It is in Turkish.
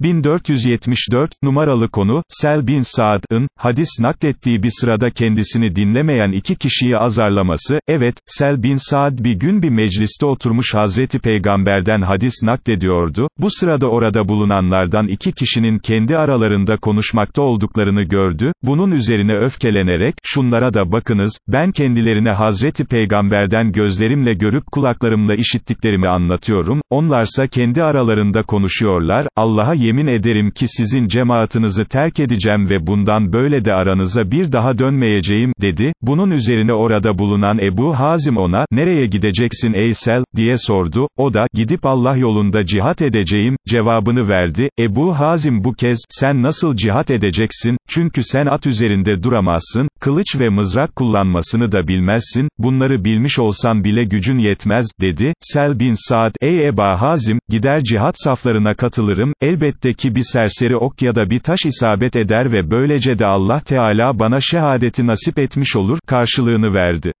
1474, numaralı konu, Sel bin Saad'ın, hadis naklettiği bir sırada kendisini dinlemeyen iki kişiyi azarlaması, evet, Sel bin Saad bir gün bir mecliste oturmuş Hazreti Peygamberden hadis naklediyordu, bu sırada orada bulunanlardan iki kişinin kendi aralarında konuşmakta olduklarını gördü, bunun üzerine öfkelenerek, şunlara da bakınız, ben kendilerine Hazreti Peygamberden gözlerimle görüp kulaklarımla işittiklerimi anlatıyorum, onlarsa kendi aralarında konuşuyorlar, Allah'a yemin ederim ki sizin cemaatinizi terk edeceğim ve bundan böyle de aranıza bir daha dönmeyeceğim, dedi, bunun üzerine orada bulunan Ebu Hazim ona, nereye gideceksin ey Sel, diye sordu, o da, gidip Allah yolunda cihat edeceğim, cevabını verdi, Ebu Hazim bu kez, sen nasıl cihat edeceksin, çünkü sen at üzerinde duramazsın, kılıç ve mızrak kullanmasını da bilmezsin, bunları bilmiş olsan bile gücün yetmez, dedi, Sel bin Saad, ey Eba Hazim, gider cihat saflarına katılırım, elbette ki bir serseri ok ya da bir taş isabet eder ve böylece de Allah Teala bana şehadeti nasip etmiş olur, karşılığını verdi.